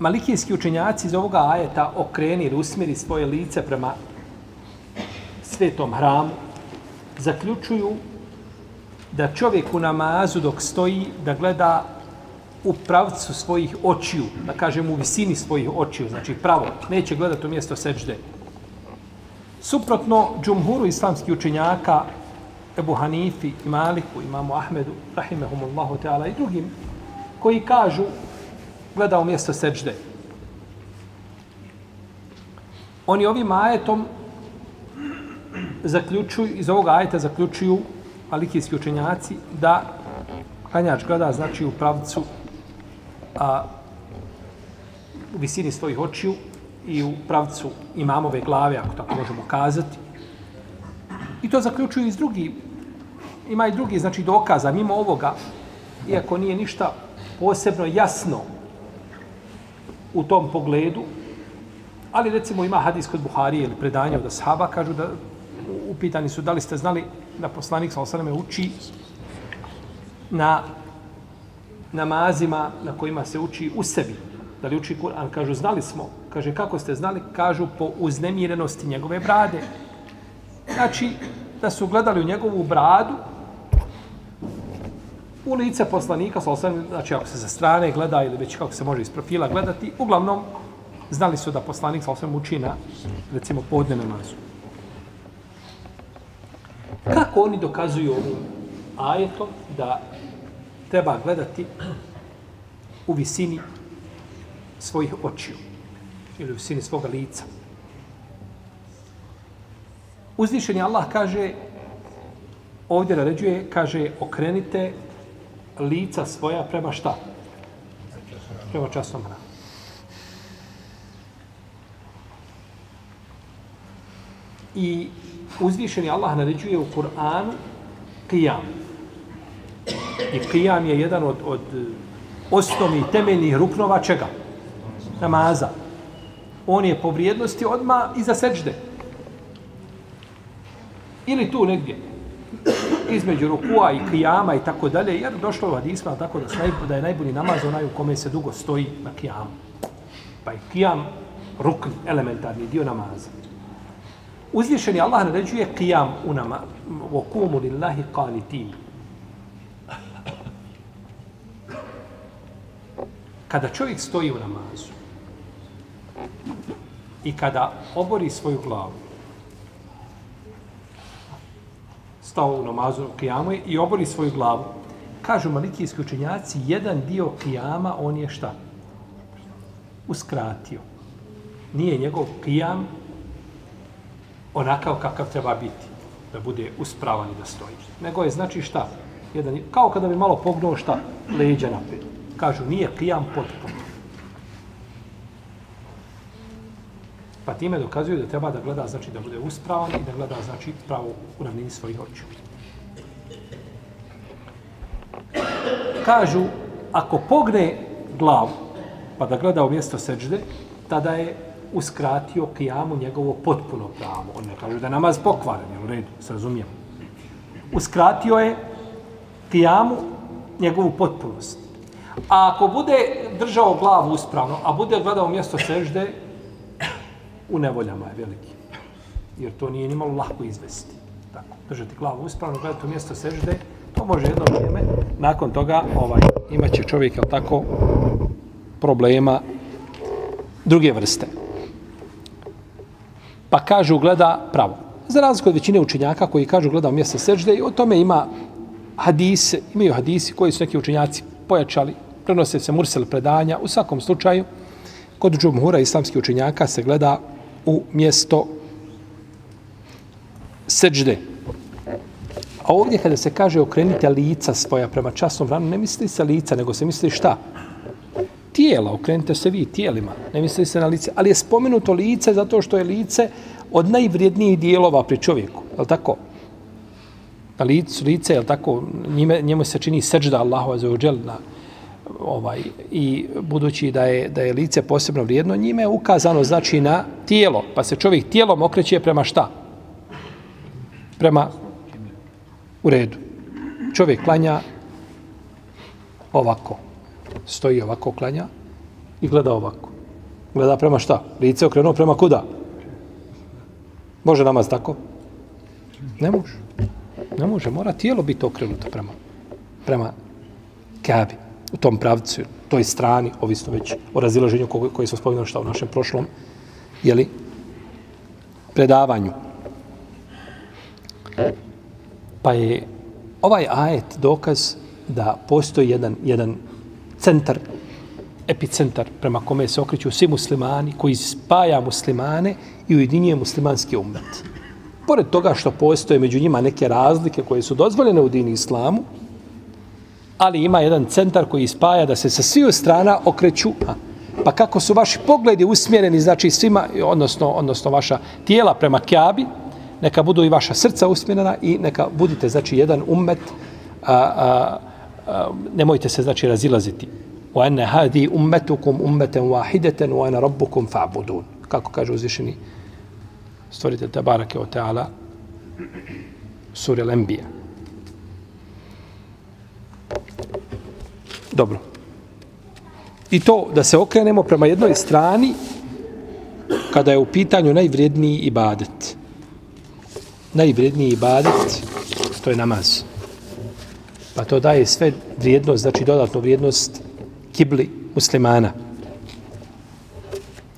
malikijski učenjaci iz ovoga ajeta okreni ili usmjeri svoje lice prema svetom hramu, zaključuju da čovjek u namazu dok stoji da gleda u pravcu svojih očiju, da kažem u visini svojih očiju, znači pravo, neće gledati u mjesto seđde. Suprotno, džumhuru islamskih učenjaka, Ebu Hanifi i Maliku, imamu Ahmedu, rahimehumullahu teala i drugim, koji kažu gleda u mjesto seđde. Oni ovim ajetom zaključuju, iz ovog ajeta zaključuju malikijski učenjaci da klanjač gleda znači u pravcu a, u visini svojih očiju i u pravcu imamove glave, ako tako možemo kazati. I to zaključuju iz drugi, ima i drugi, znači dokaza, mimo ovoga, iako nije ništa posebno jasno u tom pogledu, ali recimo ima hadis kod Buharije ili predanje od Ashaba, kažu da upitani su da li ste znali da poslanik sa osaname uči na namazima na kojima se uči u sebi. Da li uči Kur'an? Kažu, znali smo. Kaže, kako ste znali? Kažu, po uznemirenosti njegove brade. Znači, da su gledali u njegovu bradu, u lice poslanika, sa osam, znači ako se sa strane gleda ili već kako se može iz profila gledati, uglavnom znali su da poslanik sa osam uči na, recimo, podne namazu. Kako oni dokazuju ovu ajetom da treba gledati u visini svojih očiju ili u visini svoga lica? Uzvišeni Allah kaže, ovdje naređuje, kaže, okrenite lica svoja prema šta? Prema časom mraku. I uzvišeni Allah naređuje u Kur'anu qiyam. I qiyam je jedan od, od osnovnih temeljnih ruknova čega? Namaza. On je po vrijednosti odma iza seđde. Ili tu negdje između rukua i kijama i tako dalje, jer došlo u hadisma tako da, snaj, da je najbolji namaz onaj u kome se dugo stoji na kijamu. Pa je kijam rukn, elementarni dio namaza. Uzvišeni Allah naređuje kijam u nama, vokumu lillahi qanitin. Kada čovjek stoji u namazu i kada obori svoju glavu, stao u namazu u kijamu i obori svoju glavu. Kažu malikijski učenjaci, jedan dio kijama on je šta? Uskratio. Nije njegov kijam onakav kakav treba biti. Da bude uspravan i da stoji. Nego je znači šta? Jedan, kao kada bi malo pognuo šta? Leđa napred. Kažu, nije kijam potpuno. Pa time dokazuju da treba da gleda, znači da bude uspravan i da gleda, znači, pravo u ravnini svojih očiju. Kažu, ako pogne glavu, pa da gleda u mjesto seđde, tada je uskratio kijamu njegovo potpuno pravo. On ne kaže da je namaz pokvaren, u redu, se razumijem. Uskratio je kijamu njegovu potpunost. A ako bude držao glavu uspravno, a bude gledao mjesto sežde, u nevoljama je veliki. Jer to nije nimalo lako izvesti. Tako, držati glavu uspravno, gledati u mjesto sežde, to može jedno vrijeme. Nakon toga ovaj imaće čovjek, jel tako, problema druge vrste. Pa kažu gleda pravo. Za razliku od većine učenjaka koji kažu gleda u mjesto sežde i o tome ima hadise, imaju hadisi koji su neki učenjaci pojačali, prenose se mursel predanja. U svakom slučaju, kod džumhura islamskih učenjaka se gleda u mjesto seđde. A ovdje kada se kaže okrenite lica svoja prema časnom vranu, ne misli se lica, nego se misli šta? Tijela, okrenite se vi tijelima, ne misli se na lice. Ali je spomenuto lice zato što je lice od najvrijednijih dijelova pri čovjeku. Je tako? Na licu, lice, je tako? Njime, njemu se čini seđda Allahu azzawajal na ovaj i budući da je da je lice posebno vrijedno njime je ukazano znači na tijelo pa se čovjek tijelom okreće prema šta prema u redu čovjek klanja ovako stoji ovako klanja i gleda ovako. Gleda prema šta? Lice okrenuo prema kuda? Može namaz tako? Ne može. Ne može. Mora tijelo biti okrenuto prema, prema kabi. U tom pravcu, toj strani, ovisno već o razilaženju koje, koje smo spominali šta u našem prošlom, jeli, predavanju. Pa je ovaj ajet dokaz da postoji jedan, jedan centar, epicentar prema kome se okreću svi muslimani, koji spaja muslimane i ujedinjuje muslimanski umet. Pored toga što postoje među njima neke razlike koje su dozvoljene u dini islamu, ali ima jedan centar koji spaja da se sa svih strana okreću. Pa kako su vaši pogledi usmjereni, znači svima, odnosno, odnosno vaša tijela prema kjabi, neka budu i vaša srca usmjerena i neka budite, znači, jedan ummet, a, a, a, nemojte se, znači, razilaziti. Wa anna hadi ummatukum ummatan wahidatan wa ana rabbukum fa'budun. Kako kaže uzvišeni stvoritelj Tabarake o Teala sura Al-Anbiya. Dobro. I to da se okrenemo prema jednoj strani kada je u pitanju najvrijedniji ibadet. Najvrijedniji ibadet to je namaz. Pa to daje sve vrijednost, znači dodatnu vrijednost kibli muslimana.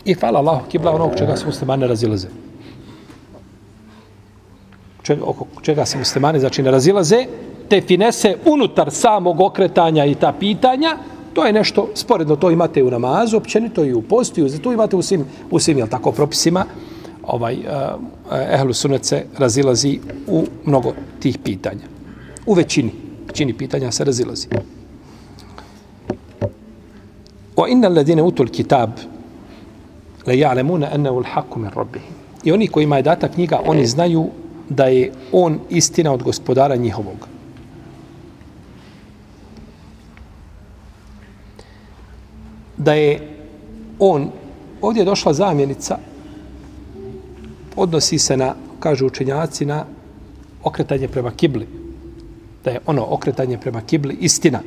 I hvala Allah, kibla onog čega se muslimani razilaze. Čega, oko čega se muslimani znači ne razilaze, te finese unutar samog okretanja i ta pitanja, to je nešto sporedno, to imate u namazu, općenito i u postu, i to imate u svim, u svim jel tako, propisima, ovaj, uh, ehlu sunet se razilazi u mnogo tih pitanja. U većini, većini pitanja se razilazi. Wa inna alladhina utul kitab la ya'lamuna annahu al-haqqu min rabbihim. I oni kojima je data knjiga, oni znaju da je on istina od gospodara njihovog. Da je on, ovdje je došla zamjenica, odnosi se na, kažu učenjaci, na okretanje prema kibli. Da je ono okretanje prema kibli istina.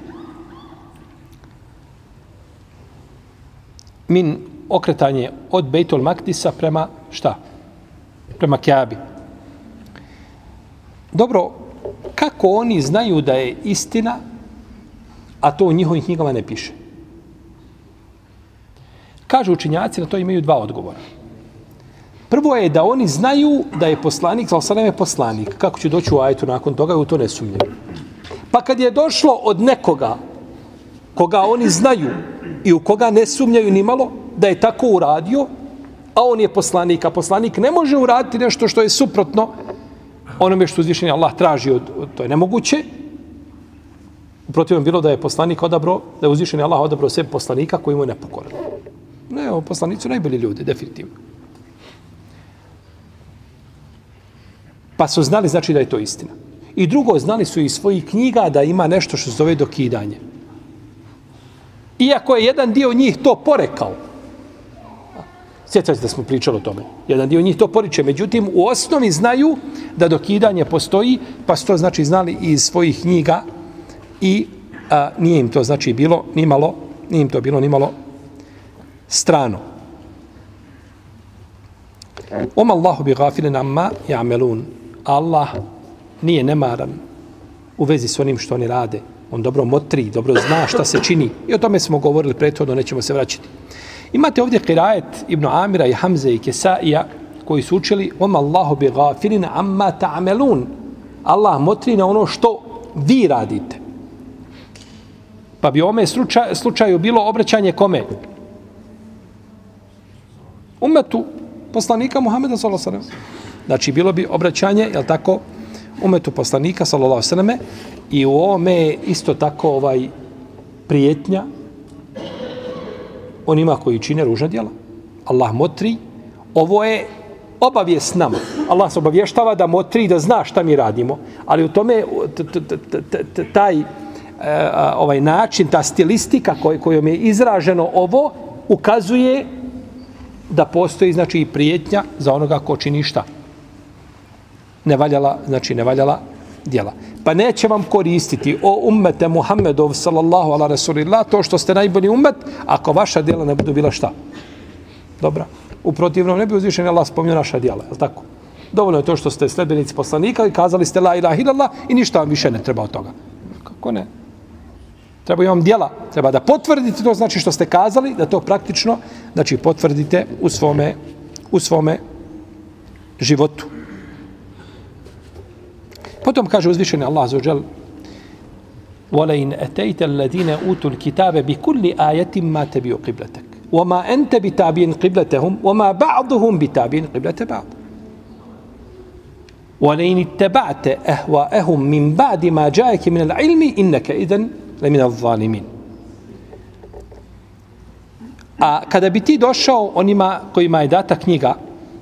min okretanje od Bejtul Maktisa prema šta? Prema Kjabi. Dobro, kako oni znaju da je istina, a to u njihovim knjigama ne piše? Kažu učinjaci na to imaju dva odgovora. Prvo je da oni znaju da je poslanik, sa osanem je poslanik. Kako će doći u ajetu nakon toga, u to ne sumnjaju. Pa kad je došlo od nekoga koga oni znaju i u koga ne sumnjaju ni malo da je tako uradio, a on je poslanik, a poslanik ne može uraditi nešto što je suprotno onome što uzvišenje Allah traži, od, od, to je nemoguće. Uprotivno bilo da je poslanik odabro, da je uzvišenje Allah odabro sve poslanika koji mu je nepokoran. Ne, o poslanicu najbolji ljudi, definitivno. Pa su znali, znači da je to istina. I drugo, znali su iz svojih knjiga da ima nešto što se zove dokidanje. Iako je jedan dio njih to porekao. Sjećate da smo pričali o tome. Jedan dio njih to poriče. Međutim, u osnovi znaju da dokidanje postoji, pa su to znači znali iz svojih knjiga i a, nije im to znači bilo nimalo, nije im to bilo nimalo strano. Om Allahu bi gafilin amma ja'melun. Allah nije nemaran u vezi s onim što oni rade. On dobro motri, dobro zna šta se čini. I o tome smo govorili prethodno, nećemo se vraćati. Imate ovdje kirajet Ibn Amira i Hamze i Kesaija koji su učili Om Allahu bi gafilin amma ta'amelun. Allah motri na ono što vi radite. Pa bi ome slučaj, slučaju bilo obraćanje kome? Umetu poslanika Muhammeda sellem. Znači, bilo bi obraćanje, je tako, umetu poslanika sallallahu s.a.v. I u ovome je isto tako ovaj prijetnja onima koji čine ružna djela. Allah motri. Ovo je obavijest nama. Allah se obavještava da motri da zna šta mi radimo. Ali u tome taj e, ovaj način, ta stilistika kojom je izraženo ovo, ukazuje da postoji znači i prijetnja za onoga ko čini šta. Ne valjala, znači ne valjala djela. Pa neće vam koristiti o ummete Muhammedov sallallahu ala rasulillah to što ste najbolji ummet ako vaša djela ne budu bila šta? Dobra. U protivnom ne bi uzvišen Allah spomnio naša djela, je tako? Dovoljno je to što ste sledbenici poslanika i kazali ste la ilaha illallah i ništa vam više ne treba od toga. Kako ne? Treba imam djela. Treba da potvrdite to znači što ste kazali, da to praktično znači potvrdite u svome, u svome životu. Potom kaže uzvišeni Allah za ođel وَلَيْنْ أَتَيْتَ الَّذِينَ أُوتُوا الْكِتَابَ بِكُلِّ آيَةٍ مَا تَبِيُوا قِبْلَتَكَ وَمَا أَنْتَ بِتَابِينَ قِبْلَتَهُمْ وَمَا بَعْضُهُمْ بِتَابِينَ قِبْلَتَ بَعْضُ وَلَيْنِ اتَّبَعْتَ أَهْوَاءَهُمْ مِنْ بَعْدِ مَا جَاءَكَ مِنَ الْعِلْمِ إِنَّكَ إِذَنْ lemin al-zalimin. A kada bi ti došao onima kojima je data knjiga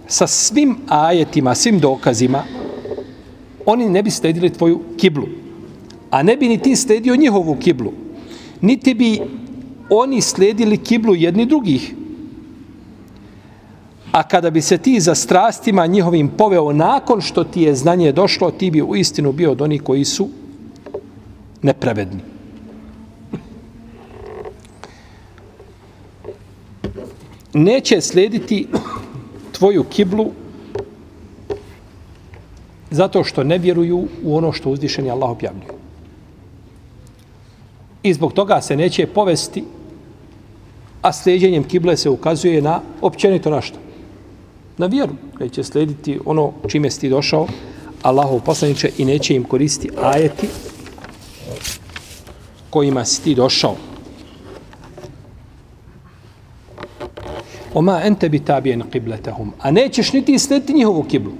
sa svim ajetima, svim dokazima, oni ne bi stedili tvoju kiblu. A ne bi ni ti stedio njihovu kiblu. Niti bi oni sledili kiblu jedni drugih. A kada bi se ti za strastima njihovim poveo nakon što ti je znanje došlo, ti bi u istinu bio od onih koji su nepravedni. Neće slediti tvoju kiblu zato što ne vjeruju u ono što uzdišeni Allah objavljuje. I zbog toga se neće povesti, a slijedjenjem kible se ukazuje na općenito na što? Na vjeru, koji će slijediti ono čime si došao, Allahov poslaniče, i neće im koristiti ajeti kojima si ti došao. Oma ente bi tabijen qibletahum. A nećeš niti slediti njihovu kiblu.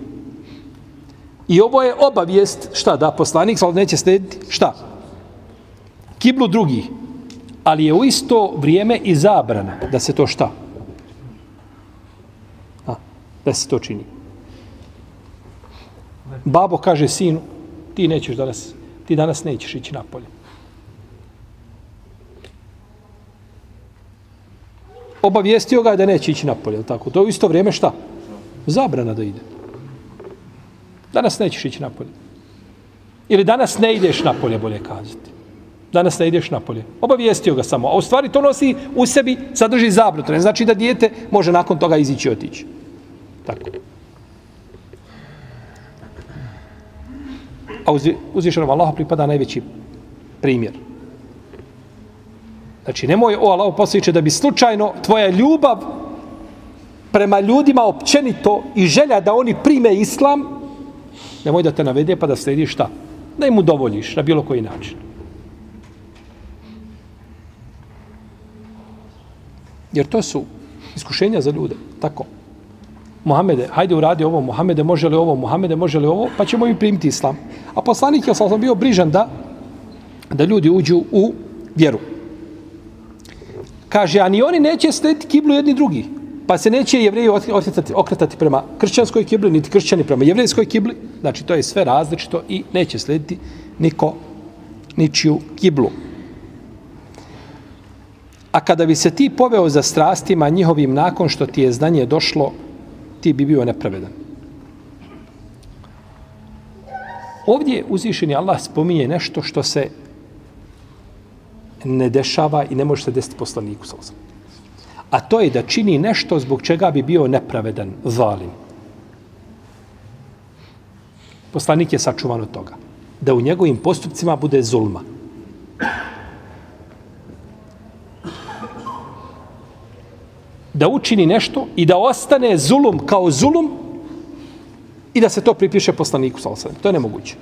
I ovo je obavijest, šta, da poslanik ali neće slediti, šta? Kiblu drugi. Ali je u isto vrijeme i zabrana da se to šta? A, da se to čini. Babo kaže sinu, ti nećeš danas, ti danas nećeš ići napolje. Obavijestio ga da neće ići napolje, tako? To je u isto vrijeme šta? Zabrana da ide. Danas nećeš ići napolje. Ili danas ne ideš napolje, bolje kazati. Danas ne ideš napolje. Obavijestio ga samo. A u stvari to nosi u sebi, sadrži zabrutu. Ne znači da dijete može nakon toga izići i otići. Tako. A uzvišenom Allaha pripada najveći primjer. Znači, nemoj o Allahu posliče da bi slučajno tvoja ljubav prema ljudima općenito i želja da oni prime islam, nemoj da te navede pa da slediš šta? Da im udovoljiš na bilo koji način. Jer to su iskušenja za ljude. Tako. Muhammede, hajde uradi ovo, Muhammede, može li ovo, Muhammede, može li ovo, pa ćemo im primiti islam. A poslanik je sam bio brižan da, da ljudi uđu u vjeru. Kaže, a ni oni neće slediti kiblu jedni drugi. Pa se neće jevreji okretati, okretati prema kršćanskoj kibli, niti kršćani prema jevrejskoj kibli. Znači, to je sve različito i neće slediti niko ničiju kiblu. A kada bi se ti poveo za strastima njihovim nakon što ti je znanje došlo, ti bi bio nepravedan. Ovdje uzvišeni Allah spominje nešto što se ne dešava i ne može se desiti poslaniku. Sallam a to je da čini nešto zbog čega bi bio nepravedan, zalim. Poslanik je sačuvan od toga. Da u njegovim postupcima bude zulma. Da učini nešto i da ostane zulum kao zulum i da se to pripiše poslaniku. To je nemoguće.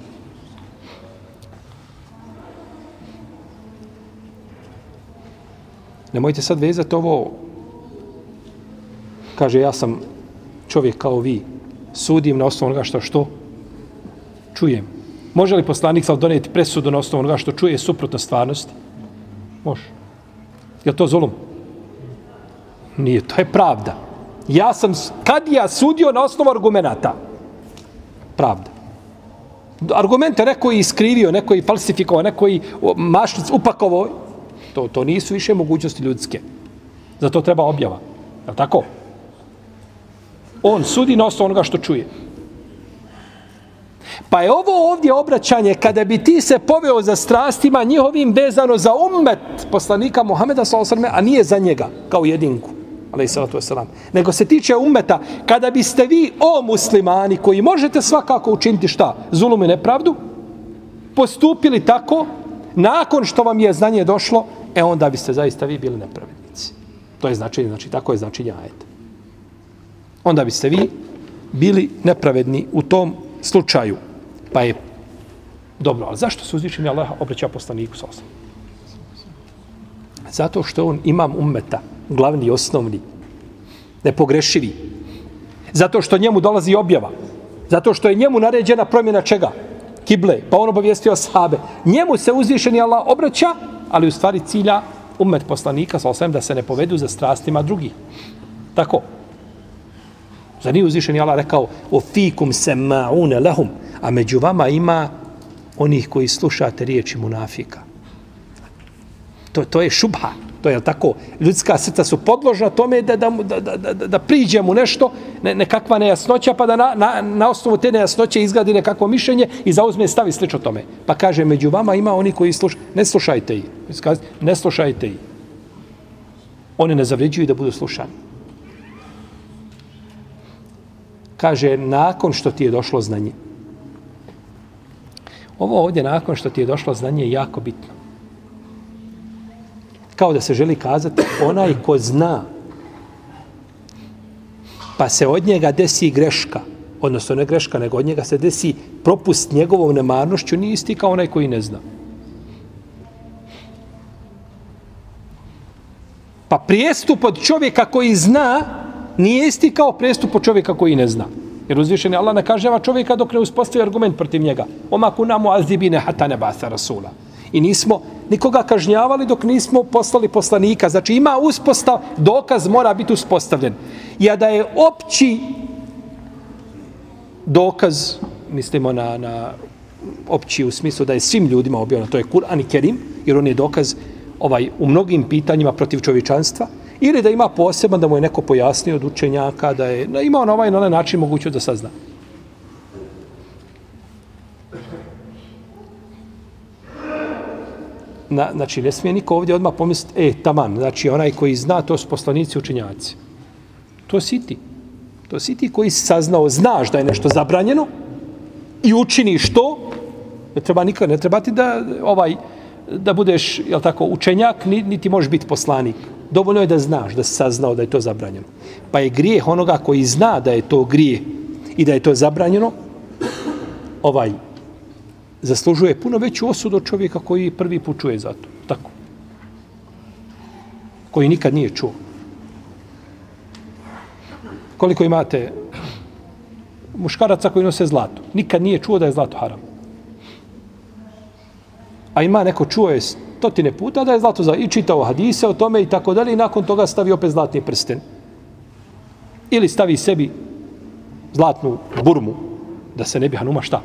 Nemojte sad vezati ovo kaže ja sam čovjek kao vi, sudim na osnovu onoga što što čujem. Može li poslanik sal donijeti presudu na osnovu onoga što čuje suprotno stvarnosti? Može. Je to zulum? Nije, to je pravda. Ja sam, kad ja sudio na osnovu argumenta? Pravda. Argumente neko je iskrivio, neko je falsifikovao, neko je mašnic upakovao. To, to nisu više mogućnosti ljudske. Zato treba objava. Je tako? On sudi na osnovu onoga što čuje. Pa je ovo ovdje obraćanje kada bi ti se poveo za strastima njihovim vezano za ummet poslanika Muhameda s.a.v. a nije za njega kao jedinku. Ali Nego se tiče ummeta, kada biste vi, o muslimani, koji možete svakako učiniti šta? Zulum i nepravdu, postupili tako, nakon što vam je znanje došlo, e onda biste zaista vi bili nepravednici. To je značenje, znači tako je značenje ajeta. Onda biste vi bili nepravedni u tom slučaju. Pa je dobro, ali zašto se uzvišeni Allah obraća poslaniku sa osnovom? Zato što on imam ummeta, glavni i osnovni, nepogrešivi. Zato što njemu dolazi objava. Zato što je njemu naređena promjena čega? Kible. Pa on obavijestio sahabe. Njemu se uzvišeni Allah obraća, ali u stvari cilja ummet poslanika, sa osvijem da se ne povedu za strastima drugih. Tako. Za nije uzvišen Allah rekao o fikum se ma'une lahum, a među vama ima onih koji slušate riječi munafika. To, to je šubha. To je tako. Ljudska srca su podložna tome da, da, da, da, da, priđe mu nešto, ne, nekakva nejasnoća, pa da na, na, na osnovu te nejasnoće izgradi nekakvo mišljenje i zauzme stavi slično tome. Pa kaže, među vama ima oni koji slušaju. Ne slušajte ih. Ne slušajte ih. Oni ne zavređuju da budu slušani. Kaže, nakon što ti je došlo znanje. Ovo ovdje, nakon što ti je došlo znanje, je jako bitno kao da se želi kazati onaj ko zna pa se od njega desi greška odnosno ne greška nego od njega se desi propust njegovom nemarnošću nije isti kao onaj koji ne zna pa prijestup od čovjeka koji zna nije isti kao prijestup od čovjeka koji ne zna Jer uzvišeni Allah ne kaževa čovjeka dok ne uspostavi argument protiv njega. Oma kunamu azibine hatane basa rasula. I nismo nikoga kažnjavali dok nismo poslali poslanika. Znači ima uspostav, dokaz mora biti uspostavljen. I da je opći dokaz, mislimo na, na opći u smislu da je svim ljudima objavljeno, to je Kur'an i Kerim, jer on je dokaz ovaj u mnogim pitanjima protiv čovječanstva, ili da ima poseban da mu je neko pojasnio od učenjaka, da je da ima na ovaj na onaj način moguće da sazna. Na, znači ne smije niko ovdje odmah pomisliti, e, taman, znači onaj koji zna, to su poslanici učenjaci. To si ti. To si ti koji si saznao, znaš da je nešto zabranjeno i učiniš to, ne treba nikad, ne treba ti da, ovaj, da budeš, jel tako, učenjak, niti možeš biti poslanik. Dovoljno je da znaš, da si saznao da je to zabranjeno. Pa je grijeh onoga koji zna da je to grije i da je to zabranjeno, ovaj, zaslužuje puno veću osudu od čovjeka koji prvi put čuje za to. Tako. Koji nikad nije čuo. Koliko imate muškaraca koji nose zlato. Nikad nije čuo da je zlato haram. A ima neko čuo je stotine puta da je zlato za... I čitao hadise o tome i tako dalje i nakon toga stavi opet zlatni prsten. Ili stavi sebi zlatnu burmu da se ne bi hanuma šta?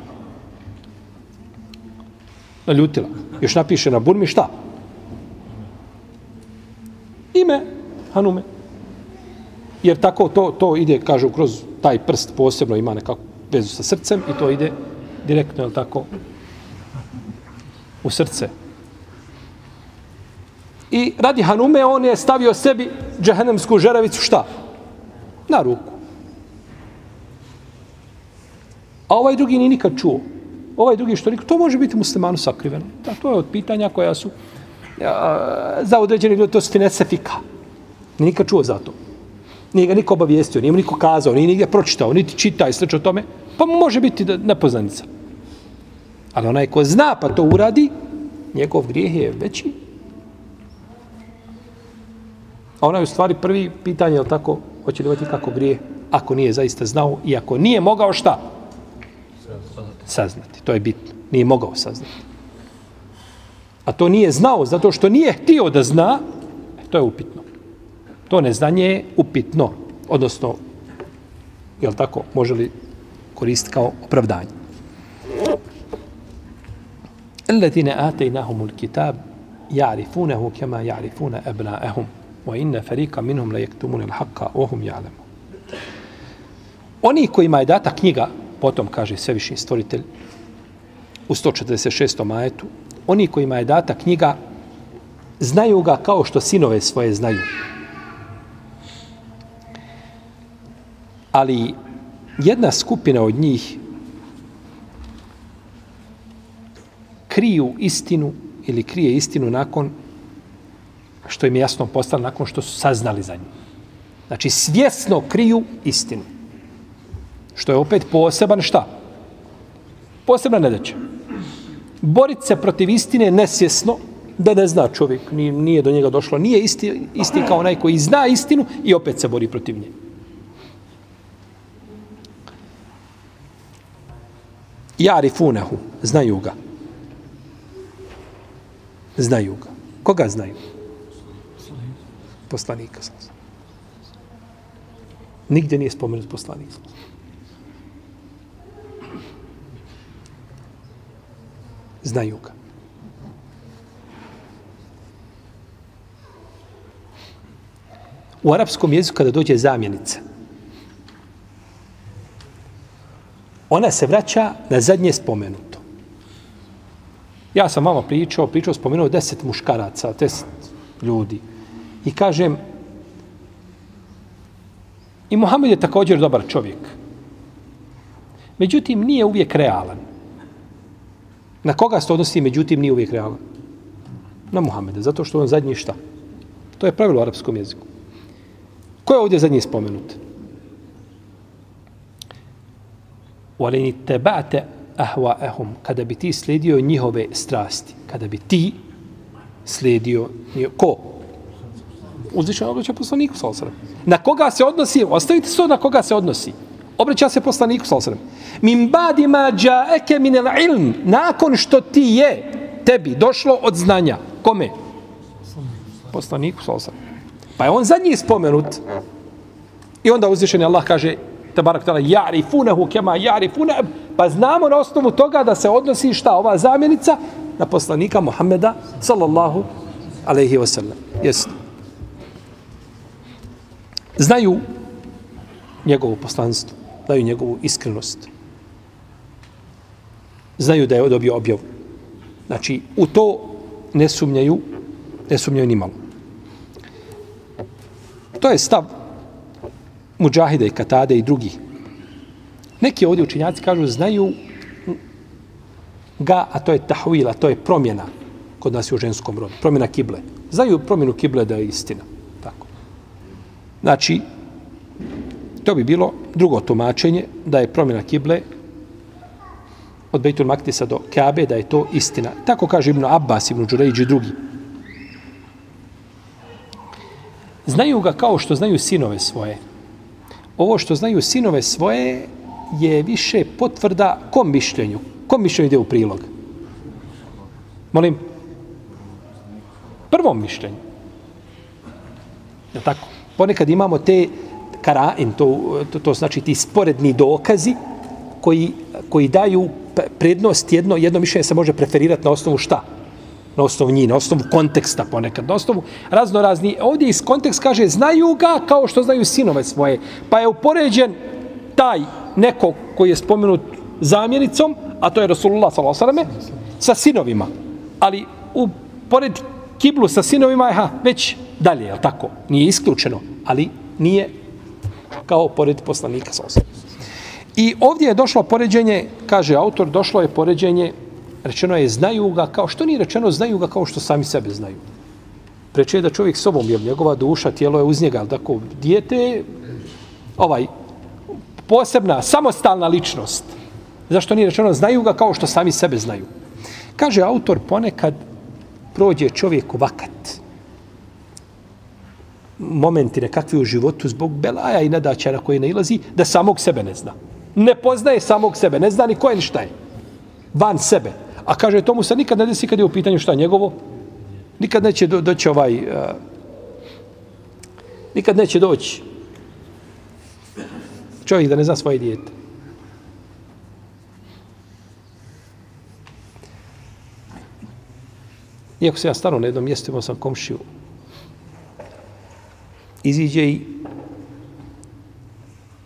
Naljutila. Još napiše na burmi šta? Ime Hanume. Jer tako to, to ide, kažu, kroz taj prst posebno ima nekakvu vezu sa srcem i to ide direktno, je tako, u srce. I radi Hanume, on je stavio sebi džehennemsku žeravicu šta? Na ruku. A ovaj drugi ni nikad čuo ovaj drugi što niko, to može biti muslimanu sakriveno. Da, to je od pitanja koja su a, za određeni ljudi, to su ti nesefika. Nije nikad čuo za to. Nije ga niko obavijestio, nije mu niko kazao, nije nigdje pročitao, niti čita i sl. o tome, pa može biti da, nepoznanica. Ali onaj ko zna pa to uradi, njegov grijeh je veći. A onaj u stvari prvi pitanje, je tako, hoće li kako grije, ako nije zaista znao i ako nije mogao šta? saznati. To je bitno. Nije mogao saznati. A to nije znao zato što nije htio da zna, e, to je upitno. To neznanje je upitno. Odnosno, je li tako, može li koristiti kao opravdanje? Alladine atajnahum ul-kitab ja'rifunahu kema ja'rifuna ebna'ahum wa inna farika minhum la yaktumuna al-haqqa wa hum ya'lamun. oni kojima je data knjiga potom kaže svevišnji stvoritelj, u 146. majetu, oni kojima je data knjiga, znaju ga kao što sinove svoje znaju. Ali jedna skupina od njih kriju istinu ili krije istinu nakon što im je jasno postalo, nakon što su saznali za nju. Znači, svjesno kriju istinu. Što je opet poseban šta? Posebna nedaća. Borit se protiv istine nesvjesno, da ne zna čovjek, nije, nije do njega došlo, nije isti, isti kao onaj koji zna istinu i opet se bori protiv nje. Jari funehu, znaju ga. Znaju ga. Koga znaju? Poslanika. Nigdje nije spomenut poslanik. Znaju ga. U arapskom jeziku kada dođe zamjenica, ona se vraća na zadnje spomenuto. Ja sam malo pričao, pričao, spomenuo deset muškaraca, deset ljudi. I kažem, i Muhammed je također dobar čovjek. Međutim, nije uvijek realan. Na koga se odnosi, međutim, nije uvijek realan? Na Muhammeda, zato što on zadnji šta? To je pravilo u arapskom jeziku. Ko je ovdje zadnji spomenut? Walini tebate ahwaahum, kada bi ti slijedio njihove strasti, kada bi ti slijedio njihove, ko? Uzvišeno obraća poslaniku, osram. Na koga se odnosi? Ostavite se na koga se odnosi. Obraća se poslaniku, sallam. Min badi ma džaeke min el ilm, nakon što ti je tebi došlo od znanja. Kome? Poslaniku, sallam. Pa je on zadnji spomenut. I onda uzvišeni Allah kaže, tabarak tala, jarifunehu kema jarifune, pa znamo na osnovu toga da se odnosi šta ova zamjenica na poslanika Muhammeda sallallahu alaihi wasallam. Jesi. Znaju njegovo poslanstvo, znaju njegovu iskrenost. Znaju da je dobio objavu. Znači, u to ne sumnjaju, ne sumnjaju ni malo. To je stav Mujahide i Katade i drugih. Neki ovdje učinjaci kažu znaju ga, a to je tahvila, to je promjena kod nas u ženskom rodu, promjena kible. Znaju promjenu kible da je istina. Tako. Znači, to bi bilo drugo tumačenje, da je promjena kible od Bejtul Maktisa do Kabe, da je to istina. Tako kaže Ibn Abbas, Ibn Đurejđi i drugi. Znaju ga kao što znaju sinove svoje. Ovo što znaju sinove svoje je više potvrda kom mišljenju. Kom mišljenju ide u prilog? Molim? Prvom mišljenju. Je tako? Ponekad imamo te karain, to, to, to znači ti sporedni dokazi koji, koji daju prednost jedno, jedno mišljenje se može preferirati na osnovu šta? na osnovu njih, na osnovu konteksta ponekad, na osnovu razno razni. Ovdje iz kontekst kaže, znaju ga kao što znaju sinove svoje. Pa je upoređen taj neko koji je spomenut zamjenicom, a to je Rasulullah s.a.v. sa sinovima. Ali u pored kiblu sa sinovima je ha, već dalje, je tako? Nije isključeno, ali nije kao pored poslanika s.a.v. I ovdje je došlo poređenje, kaže autor, došlo je poređenje Rečeno je znaju ga kao što nije rečeno znaju ga kao što sami sebe znaju. Preče je da čovjek sobom je njegova duša, tijelo je uz njega, ali tako dijete ovaj posebna, samostalna ličnost. Zašto nije rečeno znaju ga kao što sami sebe znaju. Kaže autor ponekad prođe čovjek vakat momenti nekakvi u životu zbog belaja i nadaća na koje nailazi, da samog sebe ne zna. Ne poznaje samog sebe, ne zna ni ko je ni šta je. Van sebe. A kaže, tomu se nikad ne desi kad je u pitanju šta njegovo. Nikad neće do, doći ovaj... Uh, nikad neće doći čovjek da ne zna svoje dijete. Iako se ja stano na jednom mjestu imao sam komšiju, iziđe i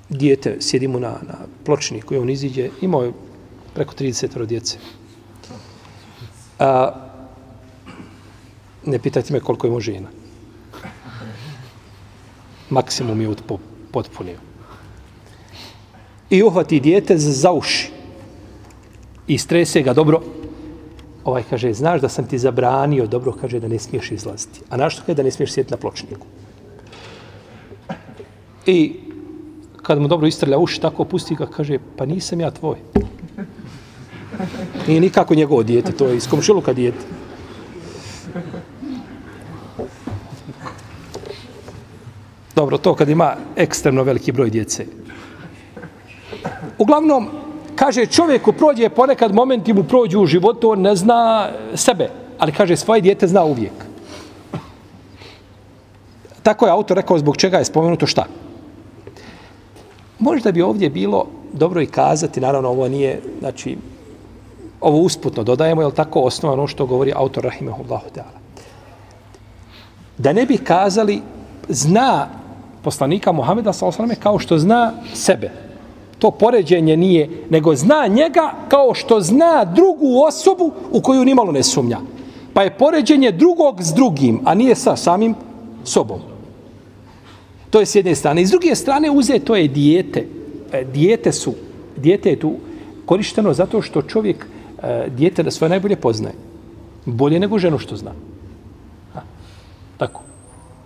dijete, sjedimo na, na pločniku i on iziđe, imao je preko 30 djece. A, ne pitajte me koliko je žena. Maksimum je potpunio. I uhvati dijete za uši. I strese ga dobro. Ovaj kaže, znaš da sam ti zabranio, dobro kaže da ne smiješ izlaziti. A našto kaže da ne smiješ sjeti na pločniku. I kad mu dobro istrlja uši, tako pusti ga, kaže, pa nisam ja tvoj. Nije nikako njegovo dijete, to je iz komšiluka dijete. Dobro, to kad ima ekstremno veliki broj djece. Uglavnom, kaže čovjeku prođe ponekad momenti mu prođu u životu, on ne zna sebe, ali kaže svoje dijete zna uvijek. Tako je autor rekao zbog čega je spomenuto šta. Možda bi ovdje bilo dobro i kazati, naravno ovo nije, znači, ovo usputno dodajemo, je li tako osnovano ono što govori autor Rahimehullahu Teala. Da ne bi kazali, zna poslanika Muhameda sa osnovame kao što zna sebe. To poređenje nije, nego zna njega kao što zna drugu osobu u koju nimalo ne sumnja. Pa je poređenje drugog s drugim, a nije sa samim sobom. To je s jedne strane. I s druge strane uze to je dijete. E, dijete su, dijete je tu korišteno zato što čovjek e, dijete da svoje najbolje poznaje. Bolje nego ženu što zna. Ha. Tako.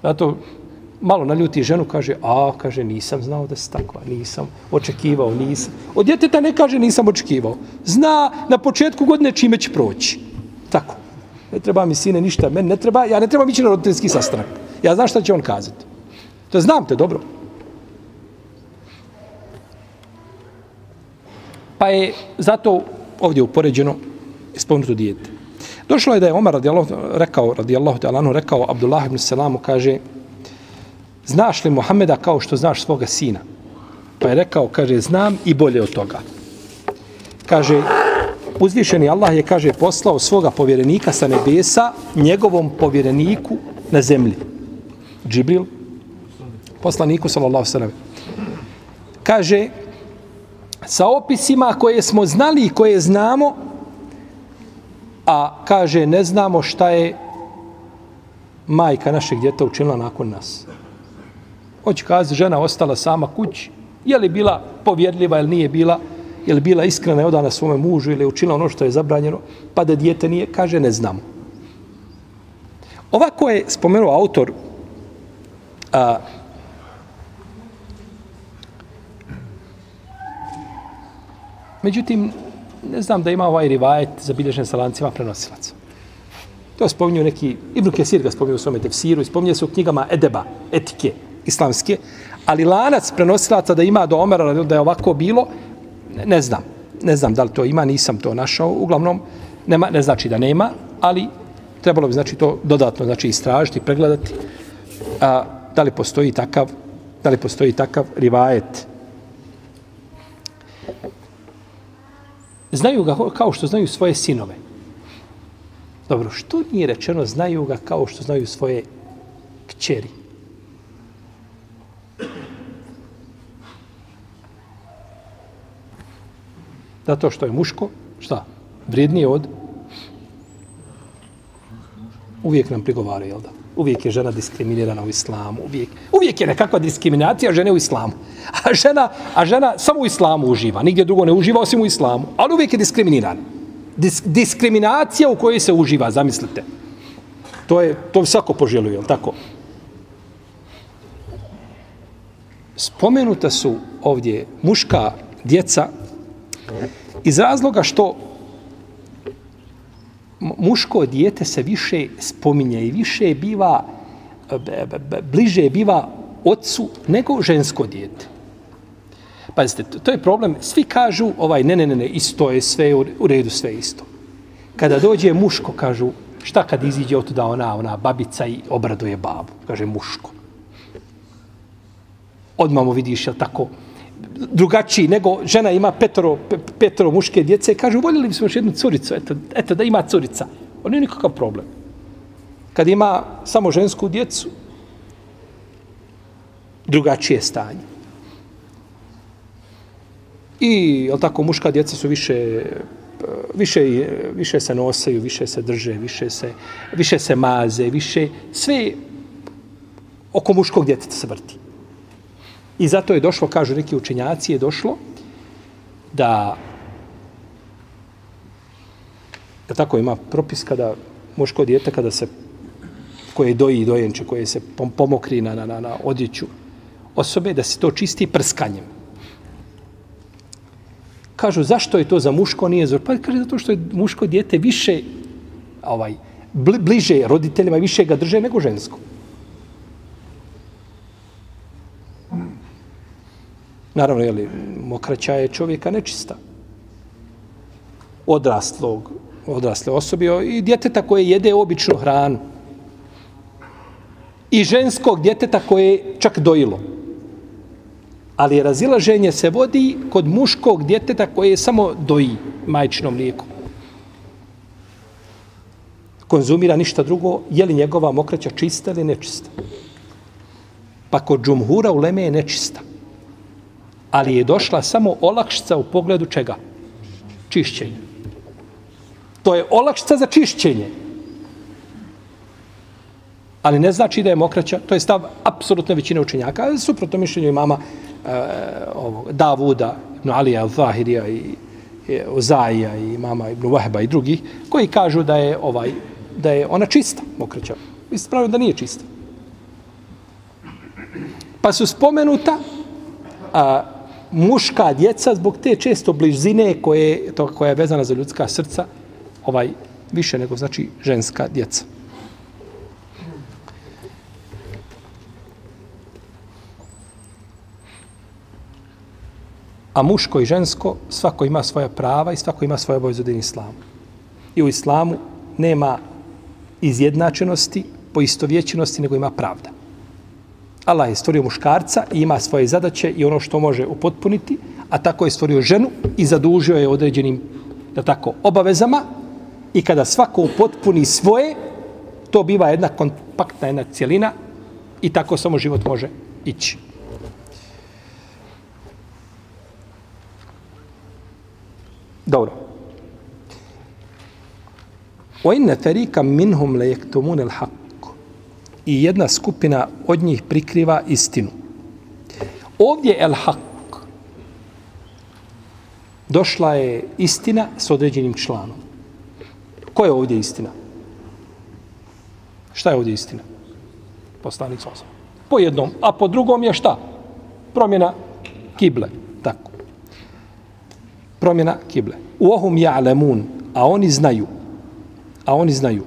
Zato malo naljuti ženu, kaže, a, kaže, nisam znao da si takva, nisam očekivao, nisam. Od djeteta ne kaže, nisam očekivao. Zna na početku godine čime će proći. Tako. Ne treba mi sine ništa, meni ne treba, ja ne trebam ići na roditeljski sastanak. Ja znam šta će on kazati. Da znam te, dobro. Pa je zato ovdje upoređeno spomenuto dijete. Došlo je da je Omar radijallahu, rekao, radijallahu ta'ala, rekao Abdullah ibn Selamu, kaže, znaš li Muhameda kao što znaš svoga sina? Pa je rekao, kaže, znam i bolje od toga. Kaže, uzvišeni Allah je, kaže, poslao svoga povjerenika sa nebesa njegovom povjereniku na zemlji. Džibril, poslaniku, sallallahu sallam. Kaže, sa opisima koje smo znali i koje znamo, a kaže, ne znamo šta je majka našeg djeta učinila nakon nas. Hoće kazi, žena ostala sama kući. Je li bila povjedljiva ili nije bila? Je li bila iskrena i odana svome mužu ili je učinila ono što je zabranjeno? Pa da dijete nije, kaže, ne znamo. Ovako je spomenuo autor a, Međutim, ne znam da ima ovaj rivajet zabilježen sa lancima prenosilaca. To spominju neki, Ibn Kesir ga spominju u svome tefsiru, i spominje se u knjigama Edeba, etike islamske, ali lanac prenosilaca da ima do Omera da je ovako bilo, ne, ne znam. Ne znam da li to ima, nisam to našao. Uglavnom, nema, ne znači da nema, ali trebalo bi znači to dodatno znači istražiti, pregledati a, da li postoji takav da li postoji takav rivajet Znaju ga kao što znaju svoje sinove. Dobro, što nije rečeno znaju ga kao što znaju svoje kćeri? Zato što je muško, šta? Vrijednije od? Uvijek nam prigovaraju, jel da? Uvijek je žena diskriminirana u islamu. Uvijek, uvijek je nekakva diskriminacija žene u islamu. A žena, a žena samo u islamu uživa. Nigdje drugo ne uživa osim u islamu. Ali uvijek je diskriminirana. Dis, diskriminacija u kojoj se uživa, zamislite. To je, to svako poželuje, jel tako? Spomenuta su ovdje muška djeca iz razloga što muško dijete se više spominje i više biva e, bliže biva ocu nego žensko dijete. Pazite, to je problem. Svi kažu, ovaj, ne, ne, ne, ne, isto je sve, u redu sve isto. Kada dođe muško, kažu, šta kad iziđe od da ona, ona babica i obraduje babu? Kaže, muško. Odmah mu vidiš, jel tako, drugačiji nego žena ima petoro, petoro muške djece, kaže, voljeli bismo još jednu curicu, eto, eto da ima curica. On nije nikakav problem. Kad ima samo žensku djecu, drugačije stanje. I, jel tako, muška djeca su više više, više se nosaju, više se drže, više se, više se maze, više, sve oko muškog djeteta se vrti. I zato je došlo, kažu neki učenjaci, je došlo da da tako ima propis kada muško dijete kada se koje doji dojenče, koje se pomokri na, na, na odjeću osobe, da se to čisti prskanjem. Kažu, zašto je to za muško nije za... Pa kaže, zato što je muško dijete više ovaj, bliže roditeljima, više ga drže nego žensko. Naravno, jeli, mokraća je čovjeka nečista. Odraslog, odrasle osobe i djeteta koje jede običnu hranu. I ženskog djeteta koje je čak dojilo. Ali razilaženje se vodi kod muškog djeteta koje je samo doji majčinom mlijekom. Konzumira ništa drugo, je li njegova mokraća čista ili nečista. Pa kod džumhura u Leme je nečista. Ali je došla samo olakšica u pogledu čega? Čišćenja. To je olakšica za čišćenje. Ali ne znači da je mokraća, to je stav apsolutne većine učenjaka, ali suprotno mišljenju imama e, ovog, Davuda, Ibn Alija, Al-Zahirija i, e, i Ozaija i mama Ibn Vahba i drugih, koji kažu da je ovaj da je ona čista, mokraća. Ispravljeno da nije čista. Pa su spomenuta a, muška djeca zbog te često blizine koje, to, koja je vezana za ljudska srca, ovaj više nego znači ženska djeca. A muško i žensko, svako ima svoja prava i svako ima svoje obaveze din islamu. I u islamu nema izjednačenosti, poistovjećenosti, nego ima pravda. Allah je stvorio muškarca i ima svoje zadaće i ono što može upotpuniti, a tako je stvorio ženu i zadužio je određenim da tako, obavezama i kada svako upotpuni svoje, to biva jedna kompaktna jedna cijelina i tako samo život može ići. Dobro. O inne ferika minhum le jektumun el haq. I jedna skupina od njih prikriva istinu. Ovdje el hak. Došla je istina s određenim članom. Ko je ovdje istina? Šta je ovdje istina? Poslanik sa Po jednom. A po drugom je šta? Promjena kible. Tako. Promjena kible. Uohum ja'lemun. A oni znaju. A oni znaju.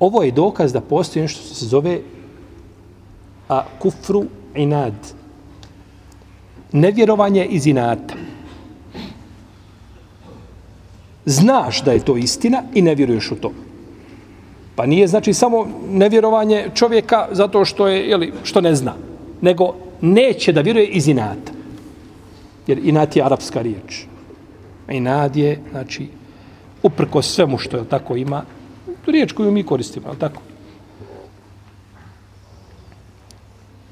Ovo je dokaz da postoji nešto što se zove a kufru inad. Nevjerovanje iz inata znaš da je to istina i ne vjeruješ u to. Pa nije znači samo nevjerovanje čovjeka zato što je jeli, što ne zna, nego neće da vjeruje iz inata. Jer inat je arapska riječ. Inad je, znači, uprko svemu što je tako ima, to riječ koju mi koristimo, je tako?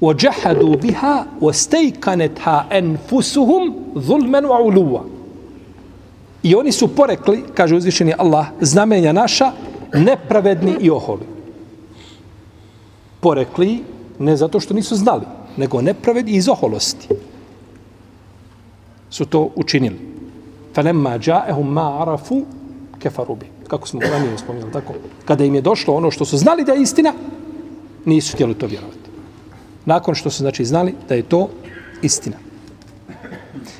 وَجَحَدُوا بِهَا وَسْتَيْكَنَتْهَا أَنْفُسُهُمْ ظُلْمًا وَعُلُوًا I oni su porekli, kaže uzvišeni Allah, znamenja naša, nepravedni i oholi. Porekli ne zato što nisu znali, nego nepravedni iz oholosti. Su to učinili. Falemma džaehum ma arafu kefarubi. Kako smo ranije spomenuli, tako? Kada im je došlo ono što su znali da je istina, nisu htjeli to vjerovati. Nakon što su znači znali da je to istina.